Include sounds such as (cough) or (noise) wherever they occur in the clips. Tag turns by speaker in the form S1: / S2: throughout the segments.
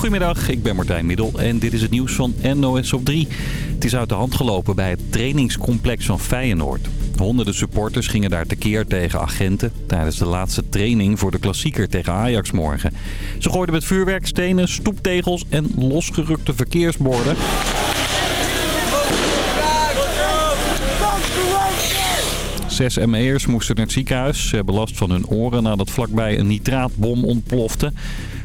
S1: Goedemiddag, ik ben Martijn Middel en dit is het nieuws van NOS op 3. Het is uit de hand gelopen bij het trainingscomplex van Feyenoord. Honderden supporters gingen daar tekeer tegen agenten tijdens de laatste training voor de klassieker tegen Ajax morgen. Ze gooiden met vuurwerkstenen, stoeptegels en losgerukte verkeersborden. Zes ME'ers moesten naar het ziekenhuis. Ze hebben last van hun oren nadat vlakbij een nitraatbom ontplofte.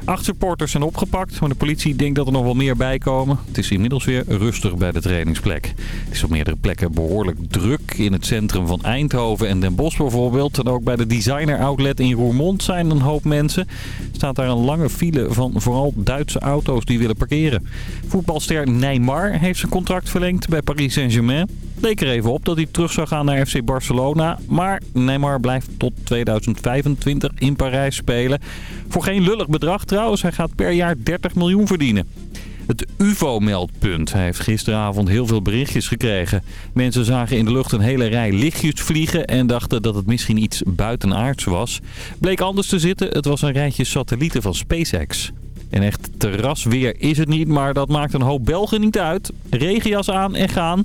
S1: Acht supporters zijn opgepakt, maar de politie denkt dat er nog wel meer bij komen. Het is inmiddels weer rustig bij de trainingsplek. Het is op meerdere plekken behoorlijk druk. In het centrum van Eindhoven en Den Bosch bijvoorbeeld. En ook bij de designer outlet in Roermond zijn een hoop mensen. Staat daar een lange file van vooral Duitse auto's die willen parkeren. Voetbalster Neymar heeft zijn contract verlengd bij Paris Saint-Germain leek er even op dat hij terug zou gaan naar FC Barcelona. Maar Neymar blijft tot 2025 in Parijs spelen. Voor geen lullig bedrag trouwens. Hij gaat per jaar 30 miljoen verdienen. Het UFO-meldpunt heeft gisteravond heel veel berichtjes gekregen. Mensen zagen in de lucht een hele rij lichtjes vliegen en dachten dat het misschien iets buitenaards was. Bleek anders te zitten, het was een rijtje satellieten van SpaceX. En echt terrasweer is het niet, maar dat maakt een hoop Belgen niet uit. Regenjas aan en gaan.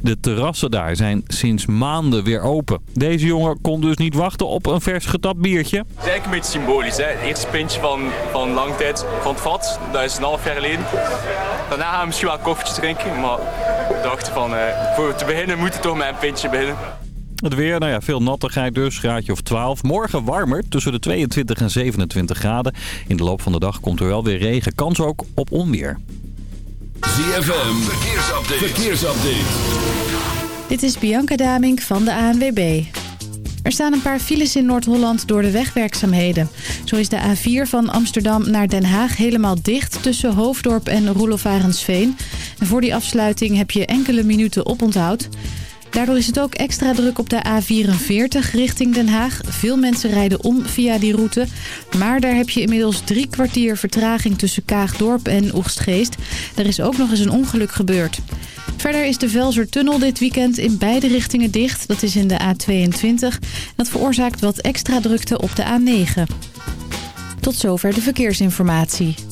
S1: De terrassen daar zijn sinds maanden weer open. Deze jongen kon dus niet wachten op een vers getapt biertje. Het
S2: is eigenlijk een beetje symbolisch. Hè? Het eerste pintje van, van lang tijd van het vat, dat is een half jaar geleden. Daarna gaan we misschien wel een koffietje drinken, maar we dachten van uh, voor te beginnen moet het toch met een pintje beginnen.
S1: Het weer, nou ja, veel nattigheid dus, graadje of 12. Morgen warmer, tussen de 22 en 27 graden. In de loop van de dag komt er wel weer regen, kans ook op onweer.
S3: ZFM, verkeersupdate. verkeersupdate.
S4: Dit is Bianca Damink van de ANWB. Er staan een paar files in Noord-Holland door de wegwerkzaamheden. Zo is de A4 van Amsterdam naar Den Haag helemaal dicht tussen Hoofddorp en Roelof En voor die afsluiting heb je enkele minuten oponthoud. Daardoor is het ook extra druk op de A44 richting Den Haag. Veel mensen rijden om via die route. Maar daar heb je inmiddels drie kwartier vertraging tussen Kaagdorp en Oegstgeest. Er is ook nog eens een ongeluk gebeurd. Verder is de Velsertunnel dit weekend in beide richtingen dicht. Dat is in de A22. Dat veroorzaakt wat extra drukte op de A9. Tot zover de verkeersinformatie.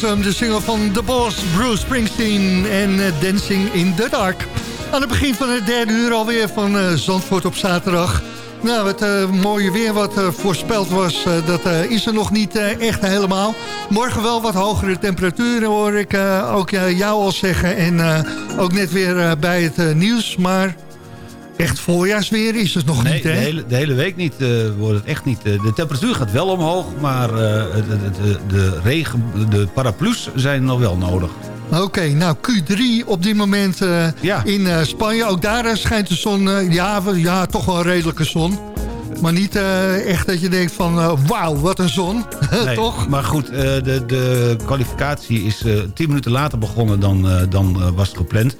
S5: De single van The Boss, Bruce Springsteen en eh, Dancing in the Dark. Aan het begin van het derde uur alweer van eh, Zandvoort op zaterdag. Nou, het eh, mooie weer wat voorspeld was, dat is er nog niet echt helemaal. Morgen wel wat hogere temperaturen hoor ik ook jou al zeggen. En ook net weer bij het nieuws, maar echt voorjaarsweer is het nog
S6: Nee,
S5: niet
S6: de
S5: hè?
S6: hele, de hele week niet, eh, wordt het echt niet. Eh, de temperatuur gaat wel omhoog, maar eh, de, de, de, de regen, de paraplu's zijn nog wel nodig.
S5: Oké, nou Q3 op dit moment eh,
S6: Ja.
S5: in eh, Spanje. Ook daar eh, schijnt de zon, eh, ja, ja, toch wel een redelijke zon. Maar niet eh, echt dat je denkt van, eh, wauw, wat een zon. (laughs)
S6: Nee,
S5: toch?
S6: Maar goed, eh, de, de kwalificatie is eh, tien minuten later begonnen dan, eh, dan eh, was gepland.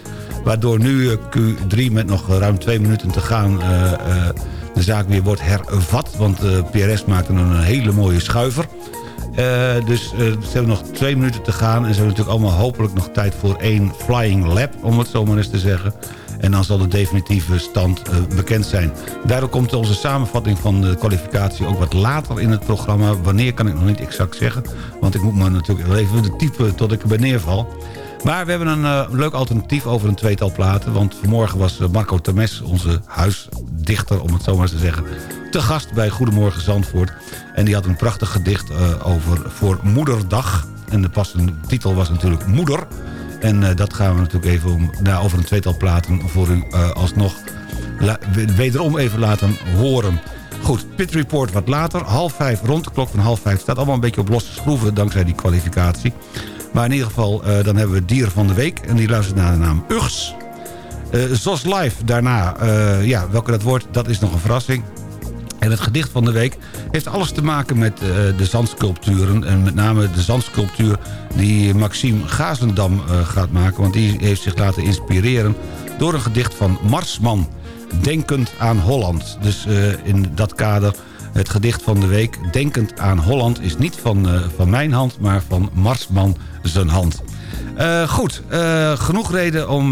S6: Waardoor nu eh, Q3 met nog ruim twee minuten te gaan... eh, eh, de zaak weer wordt hervat. Want PRS maakte een hele mooie schuiver. Dus eh, ze hebben nog twee minuten te gaan. En ze hebben natuurlijk allemaal hopelijk nog tijd voor één flying lap, om het zo maar eens te zeggen. En dan zal de definitieve stand bekend zijn. Daardoor komt onze samenvatting van de kwalificatie ook wat later in het programma. Wanneer kan ik nog niet exact zeggen. Want ik moet me natuurlijk wel even typen tot ik erbij neerval. Maar we hebben een eh, leuk alternatief over een tweetal platen. Want vanmorgen was eh, Marco Temes, onze huisdichter, om het zo maar te zeggen... te gast bij Goedemorgen Zandvoort. En die had een prachtig gedicht eh, over voor Moederdag. En de passende titel was natuurlijk Moeder. En dat gaan we natuurlijk even nou, over een tweetal platen voor u alsnog wederom even laten horen. Goed, Pit Report wat later. Half vijf, rond de klok van half vijf. staat allemaal een beetje op losse schroeven dankzij die kwalificatie. Maar in ieder geval, eh, dan hebben we dier van de week. En die luistert naar de naam Ugs. Eh Zos Live daarna, eh, ja, welke dat wordt, dat is nog een verrassing. En het gedicht van de week heeft alles te maken met de zandsculpturen. En met name de zandsculptuur die Maxime Gazendam gaat maken. Want die heeft zich laten inspireren door een gedicht van Marsman. Denkend aan Holland. Dus in dat kader het gedicht van de week. Denkend aan Holland is niet van, eh, van mijn hand, maar van Marsman zijn hand. Eh, goed, eh, genoeg reden om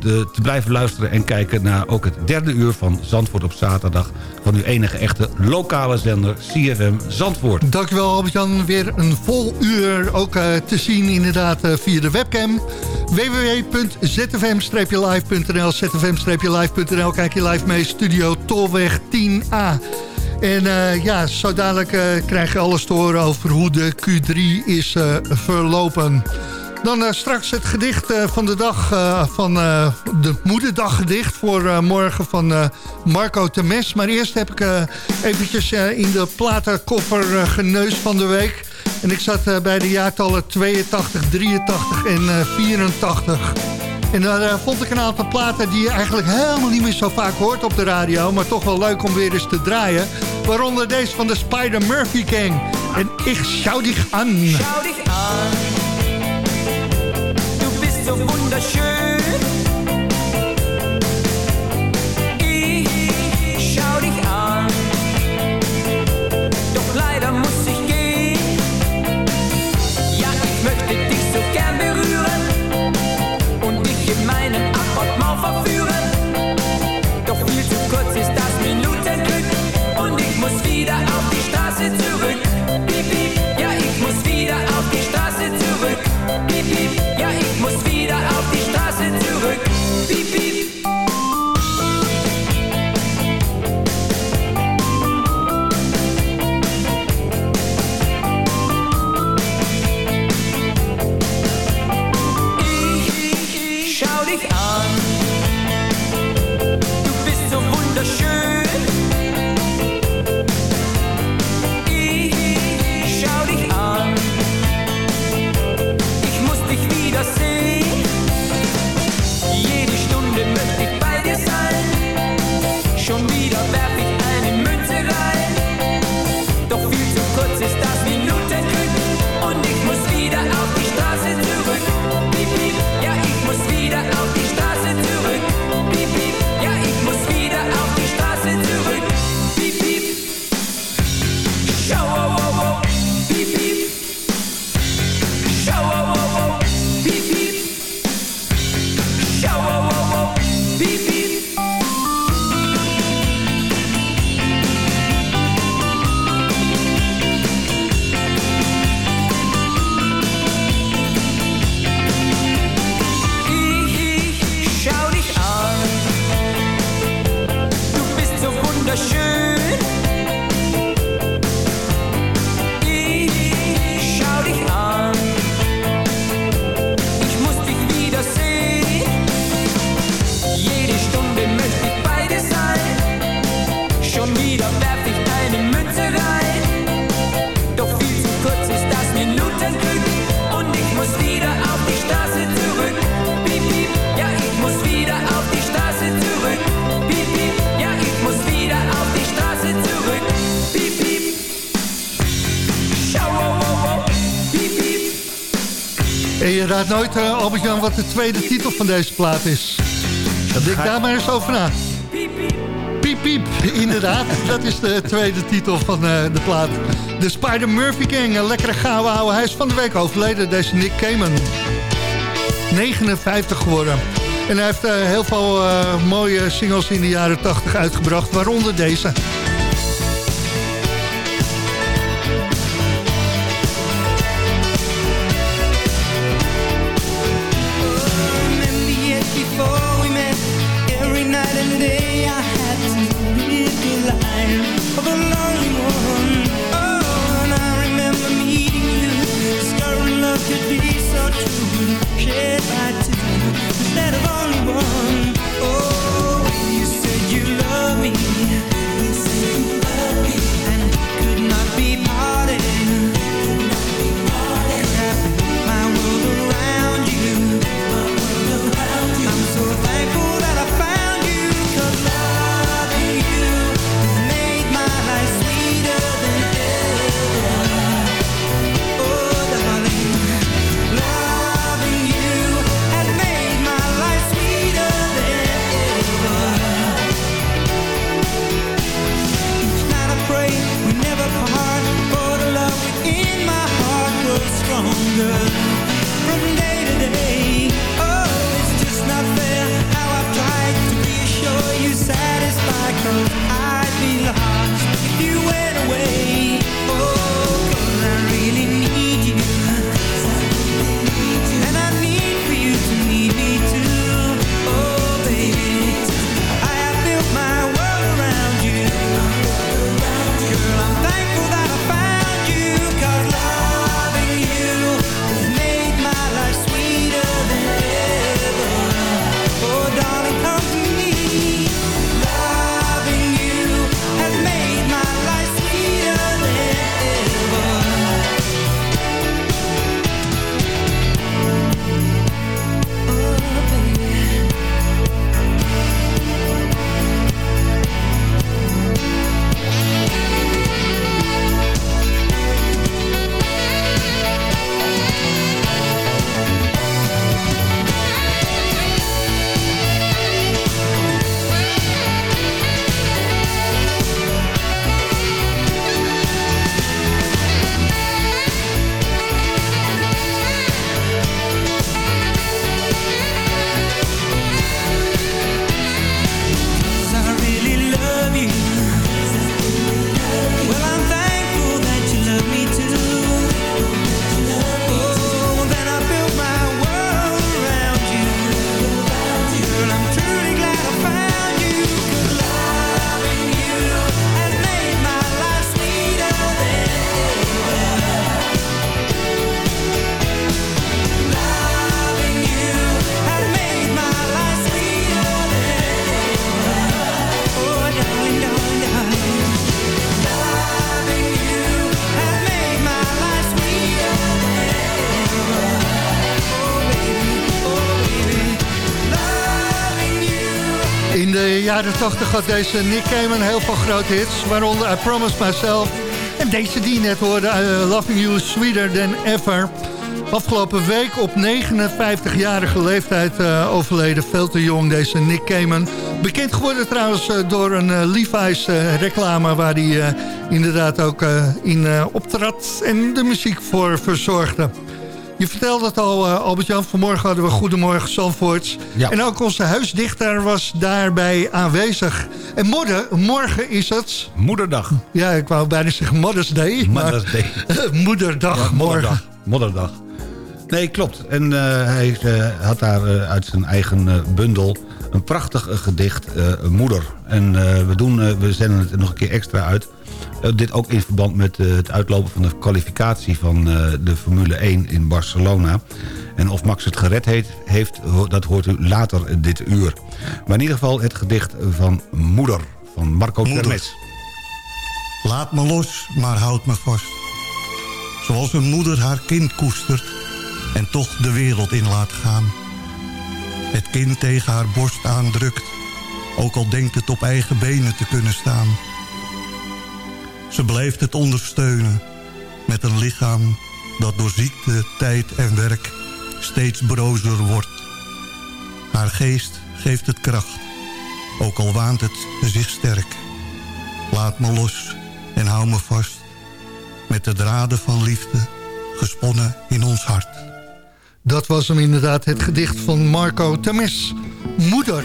S6: te blijven luisteren en kijken naar ook het derde uur van Zandvoort op zaterdag. Van uw enige echte lokale zender CFM Zandvoort.
S5: Dankjewel Albert-Jan. Weer een vol uur ook te zien inderdaad via de webcam. www.zfm-live.nl zfm-live.nl Kijk je live mee, studio Tolweg 10A. En eh, ja, zo dadelijk eh, krijg je alles te horen over hoe de Q3 is eh, verlopen. Dan straks het gedicht van de dag van de moederdaggedicht voor morgen van Marco Temes. Maar eerst heb ik eventjes in de platenkoffer geneus van de week. En ik zat bij de jaartallen 82, 83 en eh, 84. En daar eh, vond ik een aantal platen die je eigenlijk helemaal niet meer zo vaak hoort op de radio. Maar toch wel leuk om weer eens te draaien. Waaronder deze van de Spider Murphy Gang. En ik schau dich an.
S7: Schau dich an, du bist so wunderschön.
S5: En je raadt nooit, eh, Albert-Jan, wat de tweede titel van deze plaat is. Denk daar maar eens over na. Piep, piep. Inderdaad, (laughs) dat is de tweede titel van eh, de plaat. De Spider Murphy Gang, een lekkere gouden ouwe. Hij is van de week overleden, deze Nick Cayman. 59 geworden. En hij heeft eh, heel veel mooie singles in de jaren 80 uitgebracht, waaronder deze. 80 had deze Nick Cayman heel veel grote hits. Waaronder I Promise Myself. En deze die net hoorde, uh, Loving You Sweeter Than Ever. Afgelopen week op 59-jarige leeftijd uh, overleden. Veel te jong, deze Nick Cayman. Bekend geworden trouwens uh, door een Levi's reclame... waar hij inderdaad ook in optrad en de muziek voor verzorgde. Je vertelde het al, Albert-Jan. Vanmorgen hadden we Goedemorgen Zandvoorts.
S6: Ja.
S5: En ook onze huisdichter was daarbij aanwezig. En morgen, morgen is het...
S6: Moederdag.
S5: Ja, ik wou bijna zeggen Mother's Day.
S6: Mother's Day. (laughs)
S5: moederdag,
S6: Ja,
S5: morgen.
S6: modderdag. Modderdag. Nee, klopt. En uh, hij uh, had daar uh, uit zijn eigen bundel een prachtig gedicht, Moeder. En we, doen, we zenden het nog een keer extra uit. Dit ook in verband met het uitlopen van de kwalificatie van de Formule 1 in Barcelona. En of Max het gered heeft, heeft, dat hoort u later dit uur. Maar in ieder geval het gedicht van Moeder, van Marco. Termes.
S8: Laat me los, maar houd me vast. Zoals een moeder haar kind koestert en toch de wereld in laat gaan. Het kind tegen haar borst aandrukt, ook al denkt het op eigen benen te kunnen staan. Ze blijft het ondersteunen met een lichaam dat door ziekte, tijd en werk steeds brozer wordt. Haar geest geeft het kracht, ook al waant het zich sterk. Laat me los en hou me vast, met de draden van liefde gesponnen in ons hart.
S5: Dat was hem inderdaad, het gedicht van Marco Temes. Moeder.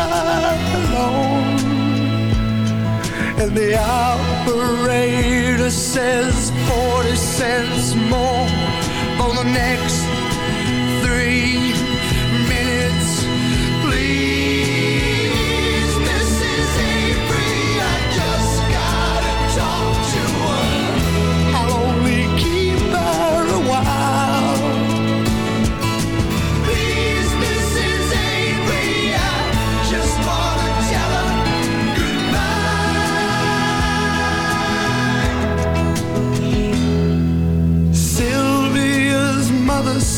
S9: her alone? And the operator says 40 cents more for the next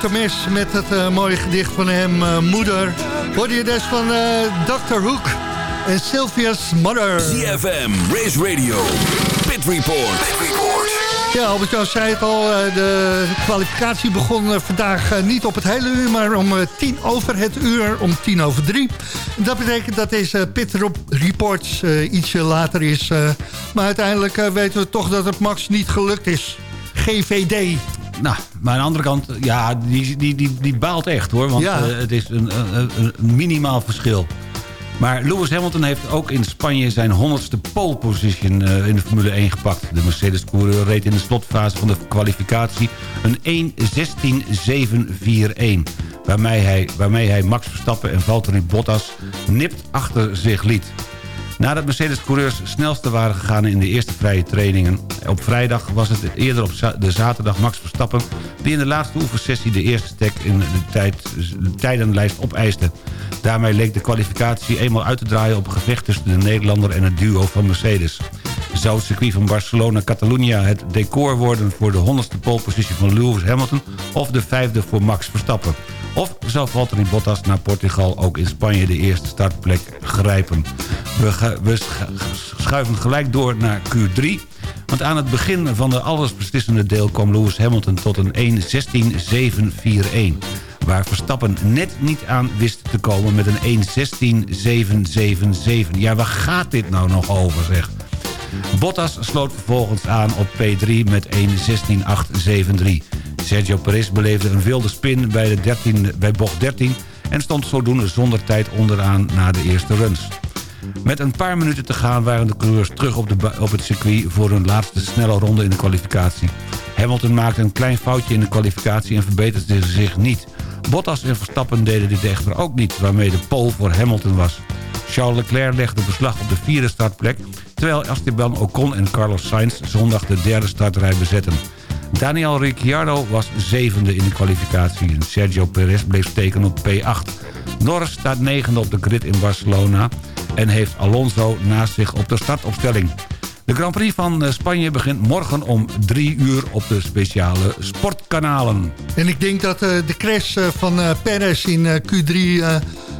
S5: Temes met het eh, mooie gedicht van hem, eh, Moeder... hoorde je dus van eh, Dr. Hoek en Sylvia's Mother.
S10: ZFM, Race Radio, Pit Report. Pit Report.
S5: Ja, Albert-Jan zei het al, de kwalificatie begon vandaag niet op het hele uur... maar om tien over het uur, om tien over drie. Dat betekent dat deze Pit Reports eh, ietsje later is. maar uiteindelijk weten we toch dat het Max niet gelukt is. GVD.
S6: Nou, maar aan de andere kant, ja, die, die, die, die baalt echt hoor. Want
S5: Ja.
S6: eh, het is een, een, een- een minimaal verschil. Maar Lewis Hamilton heeft ook in Spanje zijn 100ste pole position eh, in de Formule 1 gepakt. De Mercedes-coureur reed in de slotfase van de kwalificatie een 1.16.741. Waarmee hij, waarmee hij Max Verstappen en Valtteri Bottas nipt achter zich liet. Nadat Mercedes-coureurs snelste waren gegaan in de eerste vrije trainingen... op vrijdag was het eerder op de zaterdag Max Verstappen... die in de laatste oefensessie de eerste stek in de, tijd, de tijdenlijst opeiste. Daarmee leek de kwalificatie eenmaal uit te draaien op een gevecht... tussen de Nederlander en het duo van Mercedes. Zou het circuit van Barcelona-Catalunya het decor worden... voor de 100ste pole position van Lewis Hamilton... of de vijfde voor Max Verstappen? Of zou Valtteri Bottas naar Portugal ook in Spanje de eerste startplek grijpen? We, we schuiven gelijk door naar Q3. Want aan het begin van de allesbeslissende deel kwam Lewis Hamilton tot een 1.16.741. Waar Verstappen net niet aan wist te komen met een 1.16.777. Ja, waar gaat dit nou nog over zeg? Bottas sloot vervolgens aan op P3 met 1.16.873. Sergio Perez beleefde een wilde spin bij, de 13, bij bocht 13... en stond zodoende zonder tijd onderaan na de eerste runs. Met een paar minuten te gaan waren de coureurs terug op, de, op het circuit... voor hun laatste snelle ronde in de kwalificatie. Hamilton maakte een klein foutje in de kwalificatie en verbeterde zich niet. Bottas en Verstappen deden dit echter ook niet... waarmee de pole voor Hamilton was. Charles Leclerc legde beslag op de vierde startplek... terwijl Esteban Ocon en Carlos Sainz zondag de derde startrij bezetten. Daniel Ricciardo was zevende in de kwalificatie... en Sergio Perez bleef steken op P8. Norris staat negende op de grid in Barcelona... en heeft Alonso naast zich op de startopstelling. De Grand Prix van eh, Spanje begint morgen om drie uur op de speciale sportkanalen.
S5: En ik denk dat eh, de crash eh, van Perez in eh, Q3 eh,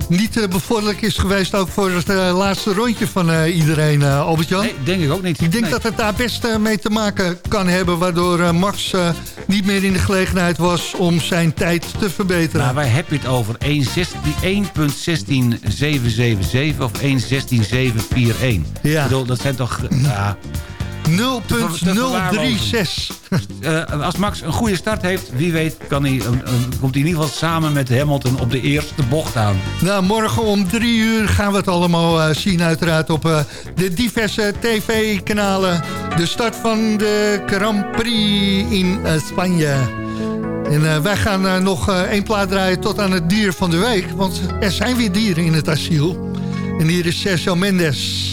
S5: niet eh, bevorderlijk is geweest... ook voor het eh, laatste rondje van eh, iedereen, Albert-Jan.
S6: Nee, denk ik ook niet.
S5: Ik denk
S6: Nee.
S5: dat het daar best mee te maken kan hebben... waardoor Max niet meer in de gelegenheid was om zijn tijd te verbeteren.
S6: Maar waar heb je het over? 1.16.777 of 1.16.741?
S5: Ja.
S6: Ik bedoel, dat zijn toch... ja,
S5: 0.036.
S6: eh, als Max een goede start heeft, wie weet kan hij, een- een- komt hij in ieder geval samen met Hamilton op de eerste bocht aan.
S5: Nou, morgen om drie uur gaan we het allemaal eh, zien uiteraard op eh, de diverse tv-kanalen. De start van de Grand Prix in eh, Spanje. En eh, wij gaan eh, nog eh, één plaat draaien tot aan het dier van de week. Want er zijn weer dieren in het asiel. En hier is Sergio Mendes.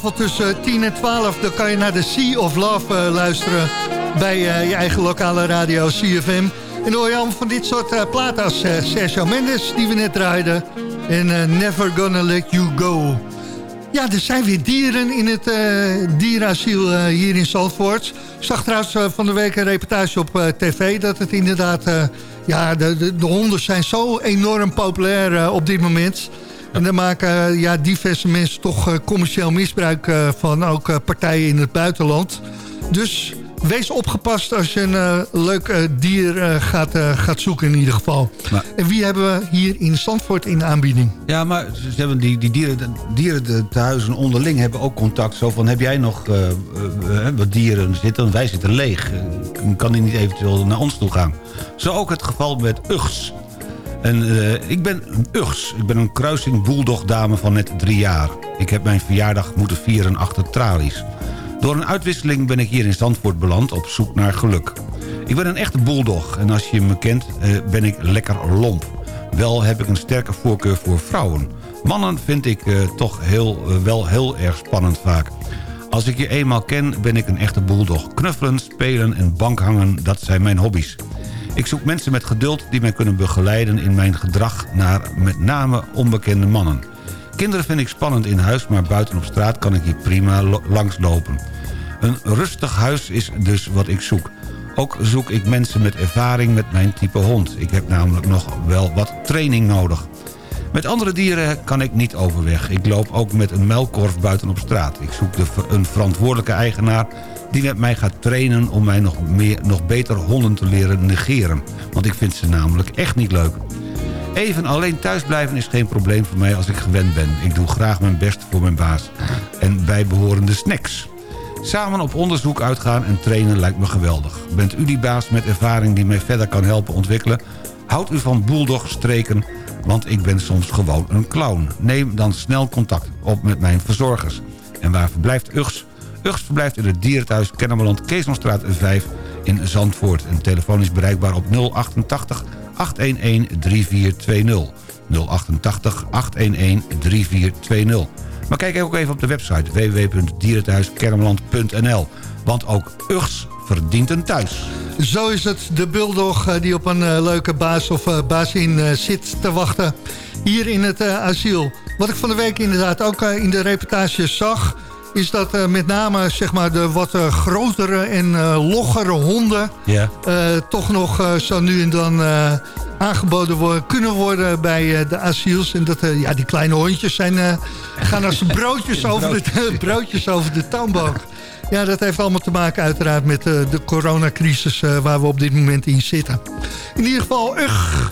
S5: Tussen 10 en 12 dan kan je naar de Sea of Love eh, luisteren... bij eh, je eigen lokale radio CFM. En hoor je allemaal van dit soort eh, Sergio Mendes, die we net draaiden. En Never Gonna Let You Go. Ja, er zijn weer dieren in het dierenasiel eh, hier in Zandvoort. Ik zag trouwens van de week een reportage op tv... dat het inderdaad... ja, de, de, de honden zijn zo enorm populair op dit moment... En daar maken eh, ja, diverse mensen toch eh, commercieel misbruik eh, van. Ook partijen in het buitenland. Dus wees opgepast als je een leuk dier gaat, gaat zoeken in ieder geval.
S6: Maar-
S5: En wie hebben we hier in Zandvoort in aanbieding?
S6: Ja, maar ze hebben die, die dieren, de dieren de tehuizen onderling hebben ook contact. Zo van, heb jij nog wat dieren zitten? Wij zitten leeg. Kan die niet eventueel naar ons toe gaan? Zo ook het geval met Ugs. En eh, ik ben Ugs. Ik ben een kruising boeldogdame van net drie jaar. Ik heb mijn verjaardag moeten vieren achter tralies. Door een uitwisseling ben ik hier in Zandvoort beland op zoek naar geluk. Ik ben een echte bulldog en als je me kent eh, ben ik lekker lomp. Wel heb ik een sterke voorkeur voor vrouwen. Mannen vind ik eh, toch heel, wel heel erg spannend vaak. Als ik je eenmaal ken ben ik een echte bulldog. Knuffelen, spelen en bankhangen, dat zijn mijn hobby's. Ik zoek mensen met geduld die mij kunnen begeleiden in mijn gedrag naar met name onbekende mannen. Kinderen vind ik spannend in huis, maar buiten op straat kan ik hier prima lo- langslopen. Een rustig huis is dus wat ik zoek. Ook zoek ik mensen met ervaring met mijn type hond. Ik heb namelijk nog wel wat training nodig. Met andere dieren kan ik niet overweg. Ik loop ook met een melkkorf buiten op straat. Ik zoek de, een verantwoordelijke eigenaar die met mij gaat trainen... om mij nog, meer, nog beter honden te leren negeren. Want ik vind ze namelijk echt niet leuk. Even alleen thuisblijven is geen probleem voor mij als ik gewend ben. Ik doe graag mijn best voor mijn baas. En bijbehorende snacks. Samen op onderzoek uitgaan en trainen lijkt me geweldig. Bent u die baas met ervaring die mij verder kan helpen ontwikkelen? Houd u van bulldog streken, want ik ben soms gewoon een clown. Neem dan snel contact op met mijn verzorgers. En waar verblijft Ugs? Ugs verblijft in het dierenthuis Kennemerland Keesomstraat 5 in Zandvoort. En telefoon is bereikbaar op 088 811 3420. 088 811 3420. Maar kijk ook even op de website www.dierenthuiskermeland.nl. Want ook Ugs verdient een thuis.
S5: Zo is het, de bulldog eh, die op een eh, leuke baas of uh, baasin zit te wachten. Hier in het asiel. Wat ik van de week inderdaad ook in de reportage zag... is dat uh, met name zeg maar, de wat uh, grotere en loggere honden...
S6: Ja.
S5: toch nog zo nu en dan aangeboden worden, kunnen worden bij de asiels. En dat, ja, die kleine hondjes zijn, gaan als (laughs) broodjes, over de, (laughs) broodjes over de toonbank. Ja, dat heeft allemaal te maken uiteraard met uh, de coronacrisis uh, waar we op dit moment in zitten. In ieder geval, ugh,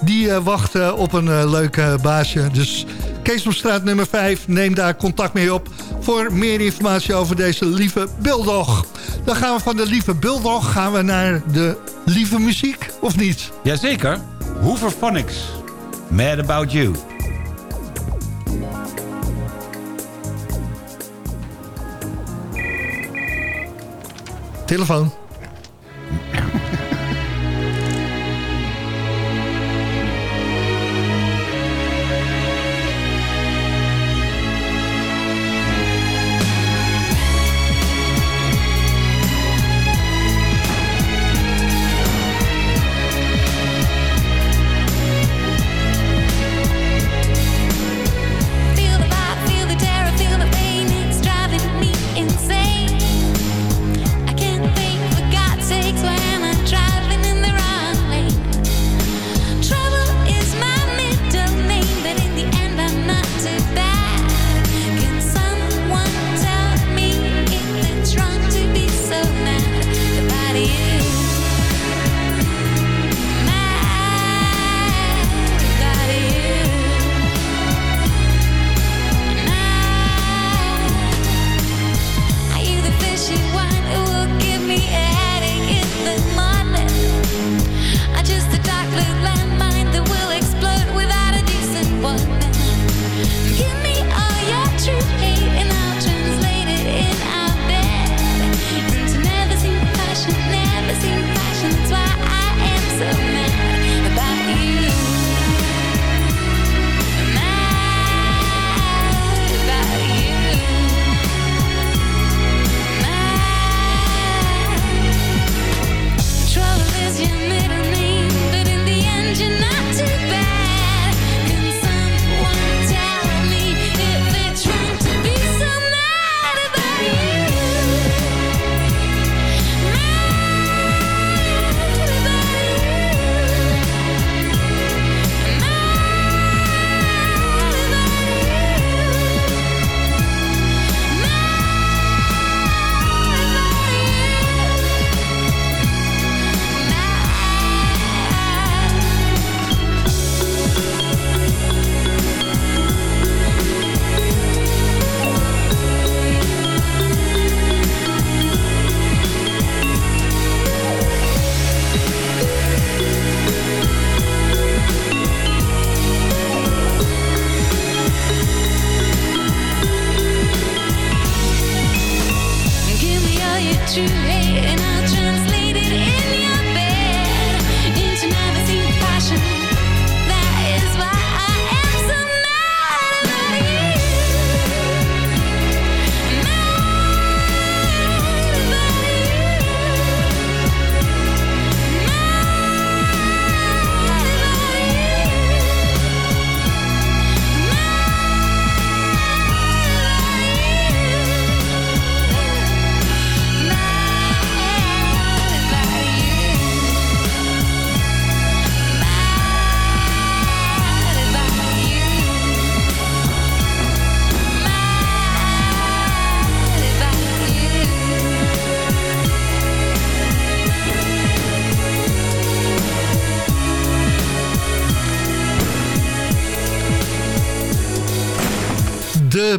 S5: die uh, wachten op een leuk baasje. Dus Keesomstraat nummer 5, neem daar contact mee op... voor meer informatie over deze lieve Bulldog. Dan gaan we van de lieve Bulldog gaan we naar de lieve muziek, of niet?
S6: Jazeker. Hoover Phonics. Mad About You.
S5: Telefoon.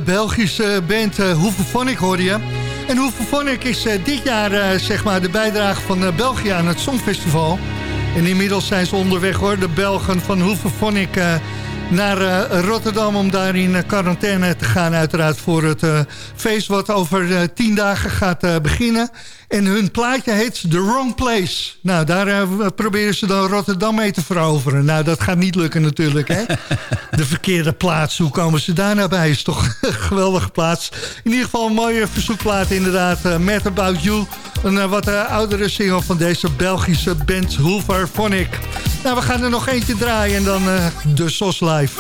S5: Belgische band uh, Hoevefonic hoorde je. En Hoevefonic is eh, dit jaar eh, zeg maar de bijdrage van België aan het Songfestival. En inmiddels zijn ze onderweg hoor, de Belgen van Hoevefonic... eh, naar Rotterdam om daar in quarantaine te gaan. Uiteraard voor het feest wat over tien dagen gaat beginnen. En hun plaatje heet The Wrong Place. Nou, daar eh, proberen ze dan Rotterdam mee te veroveren. Nou, dat gaat niet lukken natuurlijk, hè? De verkeerde plaats, hoe komen ze daar nou bij? Is toch een geweldige plaats. In ieder geval een mooie verzoekplaat inderdaad. Uh, Mad About You, een uh, wat oudere single van deze Belgische band Hoover Phonic. Nou, we gaan er nog eentje draaien en dan de SOS Live.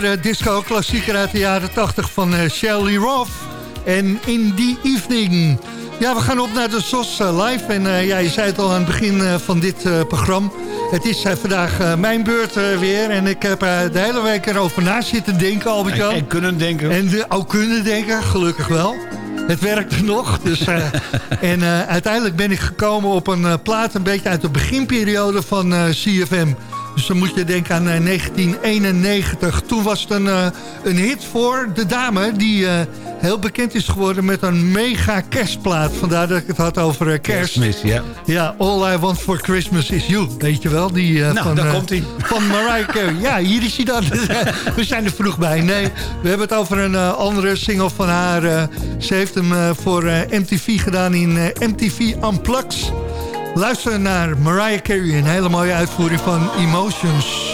S11: Lekkere disco-klassieker uit de jaren 80 van eh, Shelley Roth. En In the Evening. Ja, we gaan op naar de SOS eh, Live. En eh, ja, je zei het al aan het begin van dit programma. Het is vandaag mijn beurt weer. En ik heb de hele week erover na zitten denken, albert
S6: En, en kunnen denken.
S11: En de, ook kunnen denken, gelukkig wel. Het werkte nog. Dus, (laughs) en uiteindelijk ben ik gekomen op een plaat... een beetje uit de beginperiode van CFM. Dus dan moet je denken aan eh, 1991. Toen was het een, eh, een hit voor de dame... die eh, heel bekend is geworden met een mega kerstplaat. Vandaar dat ik het had over eh, kerst.
S6: Kerstmis, ja.
S11: Ja, All I Want For Christmas Is You. Weet je wel? Die, eh,
S6: Nou,
S11: van,
S6: daar
S11: eh. Van Mariah Carey. Ja, hier is hij dan. (laughs) we zijn er vroeg bij. Nee, we hebben het over een eh, andere single van haar. eh, ze heeft hem eh, voor eh, MTV gedaan in eh, MTV Unplugged. Luister naar Mariah Carey. Een hele mooie uitvoering van Emotions.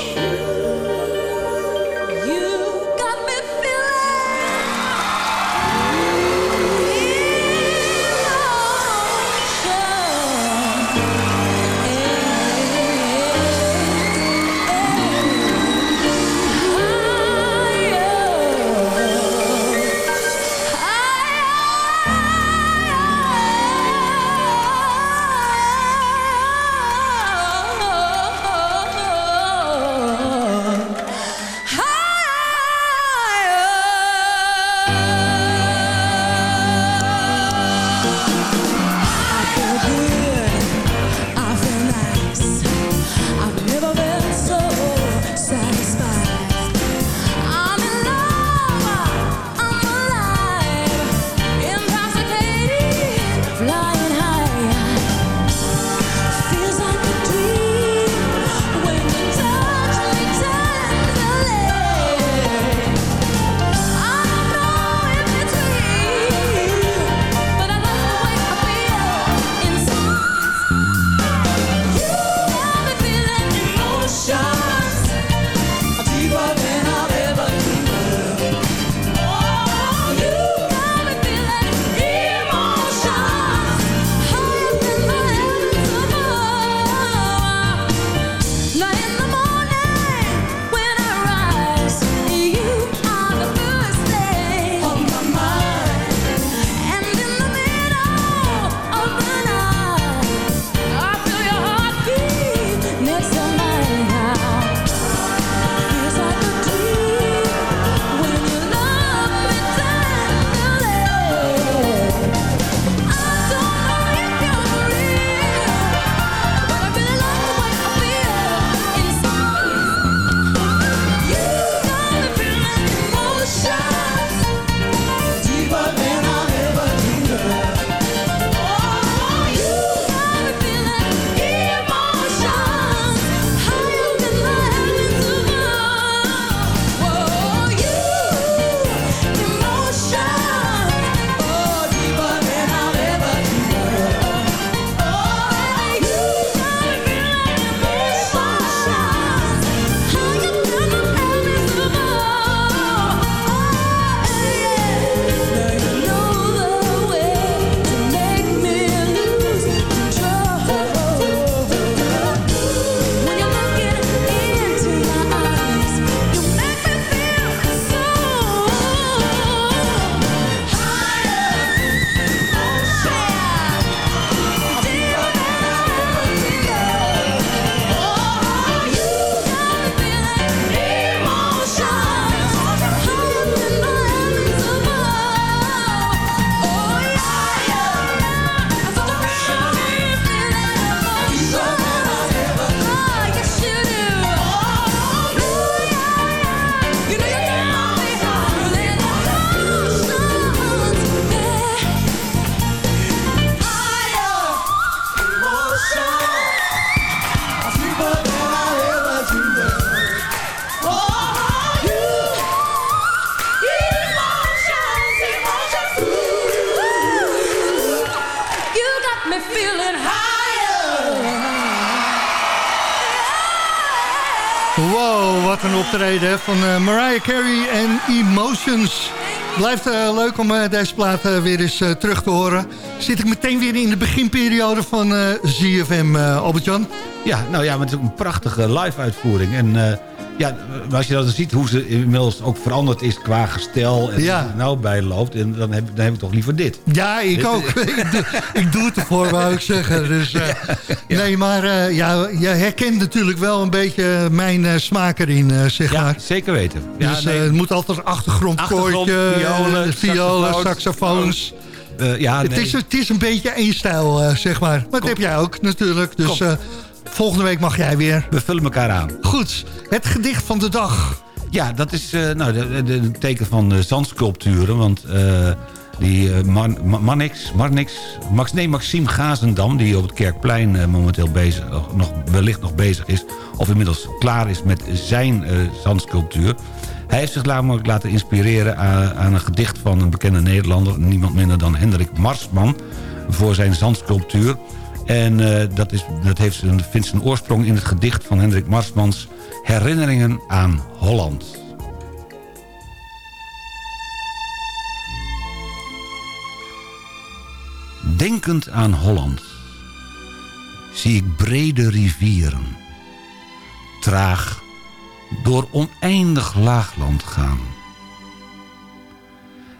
S11: Van eh, Mariah Carey en Emotions. Blijft eh, leuk om eh, deze plaat weer eens terug te horen. Zit ik meteen weer in de beginperiode van ZFM, Albert-Jan?
S6: Ja, nou ja, maar het is ook een prachtige live-uitvoering. En Ja, maar als je dan ziet hoe ze inmiddels ook veranderd is qua gestel... en
S5: Ja.
S6: hoe het nou bijloopt, en dan, heb, dan heb ik toch liever dit.
S5: Ja, ik
S6: Dit-
S5: ook. (laughs) ik, doe, ik doe het ervoor, wou ik zeggen. Dus, eh, (laughs) Nee, maar eh, ja, je herkent natuurlijk wel een beetje mijn eh, smaak erin, zeg
S6: Ja,
S5: maar.
S6: zeker weten. Ja,
S5: dus
S6: nee.
S5: het moet altijd achtergrondkoortje,
S6: Achtergrond, violen,
S5: violen,
S6: saxofoons. ja,
S5: Het
S6: nee.
S5: is, het is een beetje één stijl, zeg maar. Maar dat heb jij ook natuurlijk. Dus. Eh, volgende week mag jij weer.
S6: We vullen elkaar aan.
S5: Goed, het gedicht van de dag.
S6: Ja, dat is eh nou, de, de, de teken van de zandsculpturen. Want eh, die eh, Man, Ma- Mannix, Marnix, Max, nee, Maxime Gazendam... die op het Kerkplein eh, momenteel bezig, eh, nog, wellicht nog bezig is... of inmiddels klaar is met zijn eh zandsculptuur... Hij heeft zich namelijk laten inspireren aan een gedicht van een bekende Nederlander... niemand minder dan Hendrik Marsman voor zijn zandsculptuur. En eh, dat, is, dat heeft vindt zijn oorsprong in het gedicht van Hendrik Marsmans... Herinneringen aan Holland. Denkend aan Holland zie ik brede rivieren, traag door oneindig laagland gaan.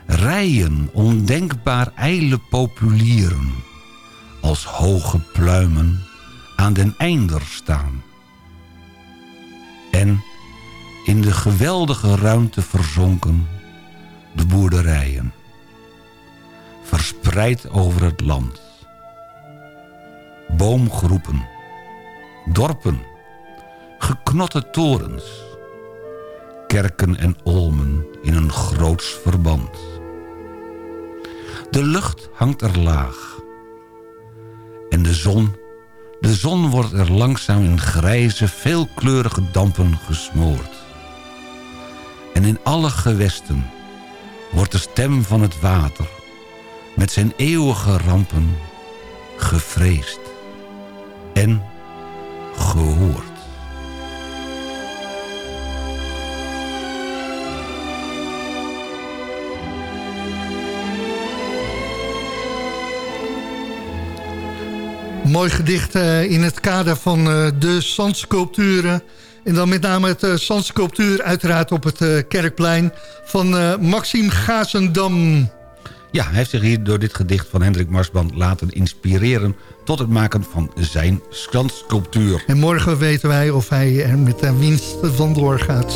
S6: Rijen ondenkbaar ijle populieren, als hoge pluimen aan den einder staan. En in de geweldige ruimte verzonken de boerderijen, verspreid over het land. Boomgroepen, dorpen, geknotte torens, kerken en olmen in een groots verband. De lucht hangt er laag en de zon, de zon wordt er langzaam in grijze, veelkleurige dampen gesmoord. En in alle gewesten wordt de stem van het water met zijn eeuwige rampen gevreesd en gehoord.
S5: Mooi gedicht eh, in het kader van eh, de zandsculpturen. En dan met name het eh, zandsculptuur uiteraard op het Kerkplein van Maxime Gazendam.
S6: Ja, hij heeft zich hier door dit gedicht van Hendrik Marsman laten inspireren... tot het maken van zijn zandsculptuur.
S5: En morgen weten wij of hij er met de winst vandoor gaat.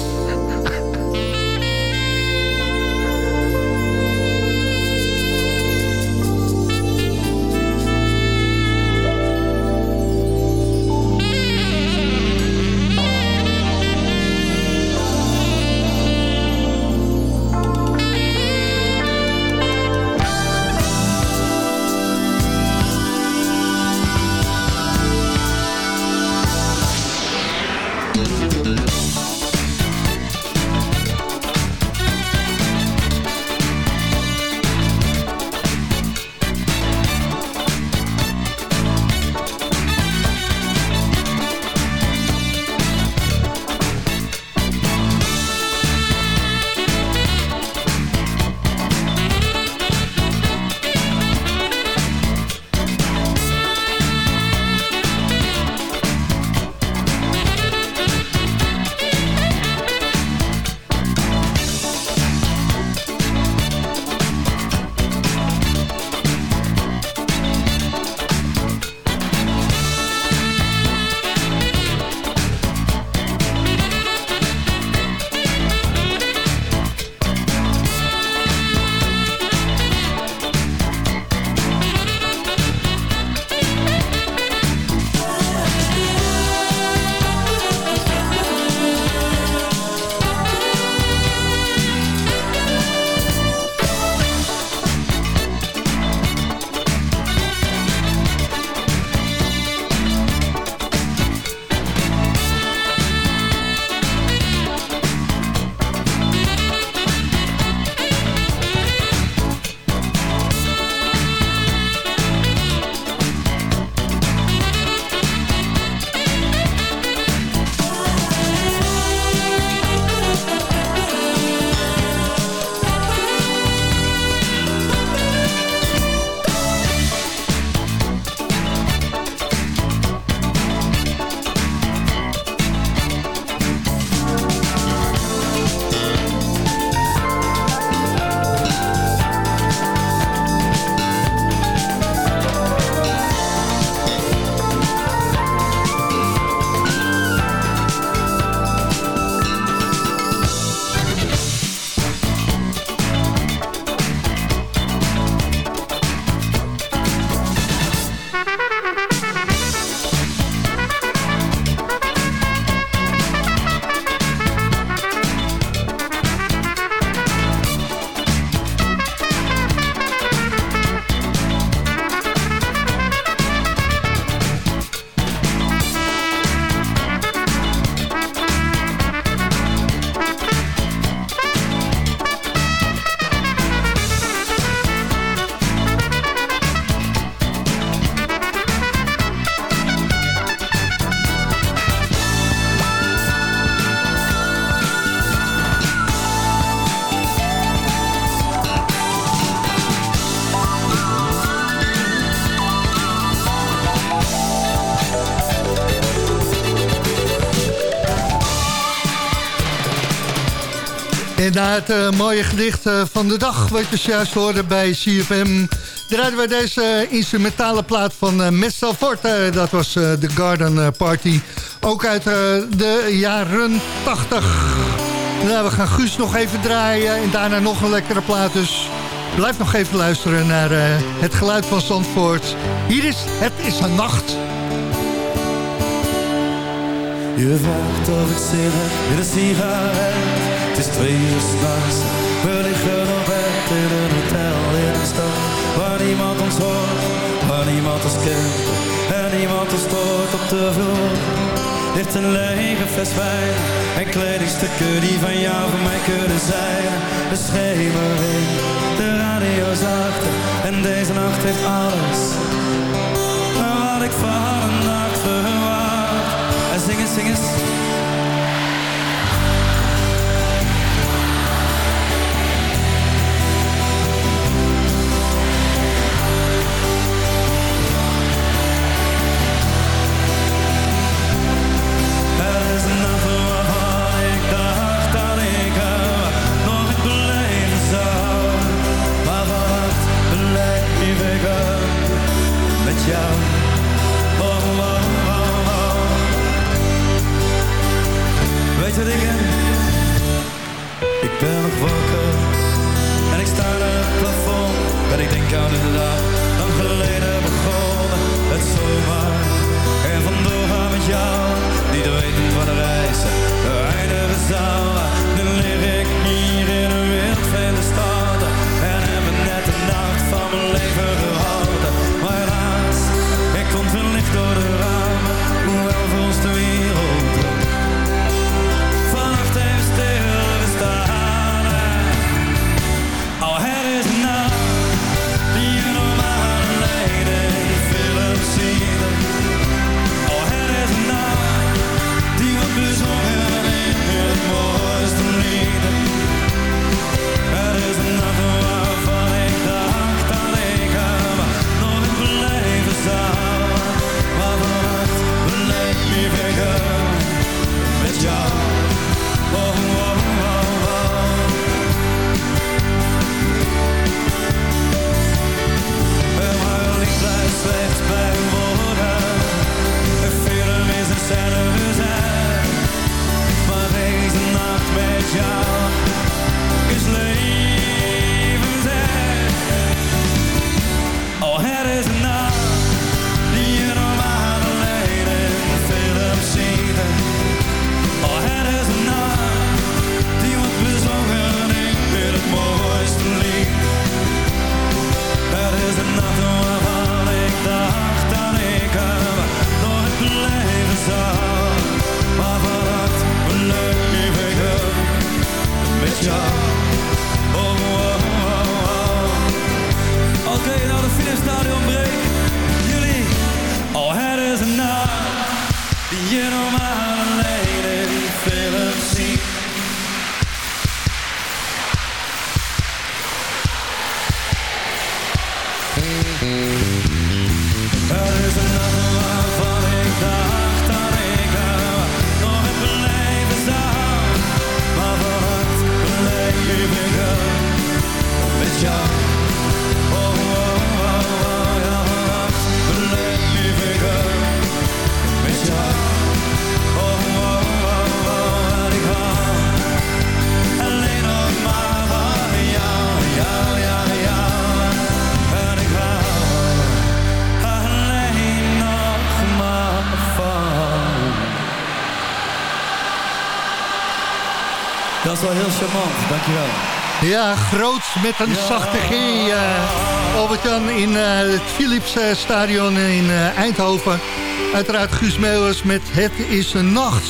S5: Na het eh, mooie gedicht eh, van de dag... wat je juist hoorde bij CFM... draaiden we deze instrumentale plaat van Mestel Forte. dat was eh, de Garden eh, Party. Ook uit eh, de jaren 80. Nou, we gaan Guus nog even draaien... en daarna nog een lekkere plaat. Dus blijf nog even luisteren naar eh, het geluid van Zandvoort. Hier is Het is een Nacht.
S12: Je vraagt of ik zin heb een. Is twee uur s'nachts. We liggen op bed in een hotel in een stad. Waar niemand ons hoort, waar niemand ons kent. En niemand ons stoort op de vloer. Ligt een lege fles wijn. En kledingstukken die van jou voor mij kunnen zijn. De schemering, de radio zachter. En deze nacht heeft alles. Wat ik van een nacht verwacht. En zing eens, zing eens. Ja,
S5: groot met een zachte G. eh Albert-Jan in eh, het Philips eh, Stadion in Eindhoven. Uiteraard Guus Meeuwers met Het is een Nacht.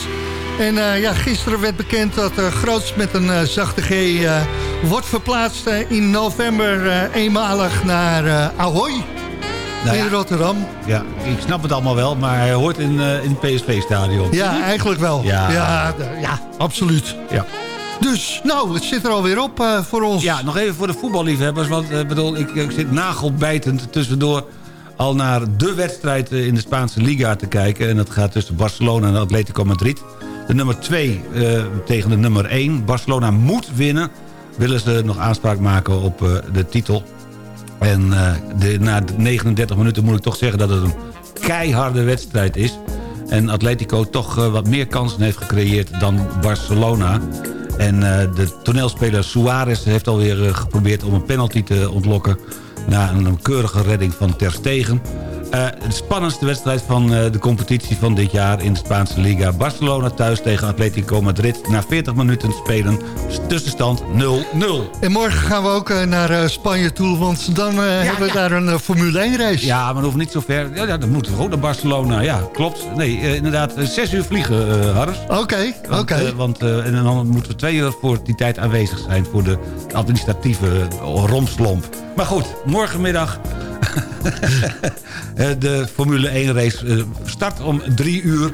S5: En ja, gisteren werd bekend dat uh, Groots met een zachte G... wordt verplaatst in november eenmalig naar Ahoy
S6: Nou
S5: in. Rotterdam.
S6: Ja, ik snap het allemaal wel, maar hij hoort in, in het PSV-stadion.
S5: Ja, eigenlijk wel.
S6: Ja.
S5: Ja, ja absoluut.
S6: Ja.
S5: Dus, nou, het zit er alweer op eh, voor ons.
S6: Ja, nog even voor de voetballiefhebbers. Want eh, bedoel, ik, ik zit nagelbijtend tussendoor al naar de wedstrijd eh, in de Spaanse Liga te kijken. En dat gaat tussen Barcelona en Atletico Madrid. de nummer 2 tegen de nummer 1. Barcelona moet winnen. Willen ze nog aanspraak maken op de titel. En de, na 39 minuten moet ik toch zeggen dat het een keiharde wedstrijd is. En Atletico toch wat meer kansen heeft gecreëerd dan Barcelona. En eh, de toneelspeler Suarez heeft alweer eh, geprobeerd om een penalty te ontlokken... na een keurige redding van Ter Stegen. Eh, de spannendste wedstrijd van eh, de competitie van dit jaar in de Spaanse Liga. Barcelona thuis tegen Atletico Madrid. Na 40 minuten spelen tussenstand 0-0.
S5: En morgen gaan we ook eh, naar eh, Spanje toe, want dan eh, hebben we daar een Formule 1 race.
S6: Ja, maar dat hoeft niet zo ver. Ja, ja, dan moeten we ook naar Barcelona. Ja, klopt. Nee, inderdaad, eh, zes uur vliegen, Harris.
S5: Oké,
S6: Want,
S5: oké.
S6: want eh, en dan moeten we twee uur voor die tijd aanwezig zijn... voor de administratieve romslomp. Maar goed, morgenmiddag... (laughs) eh, de Formule 1 race eh, start om drie uur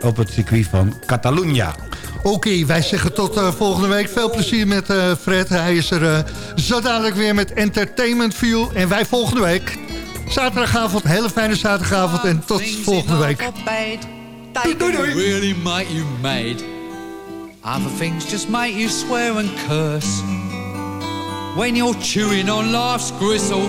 S6: op het circuit van Catalunya.
S5: Oké, wij zeggen tot eh, volgende week. Veel plezier met eh, Fred. Hij is er eh, zo dadelijk weer met Entertainment View. En wij volgende week. Zaterdagavond, hele fijne zaterdagavond. En tot volgende week.
S13: They can really make you mad. Other things just make you swear and curse. When you're chewing on life's gristle,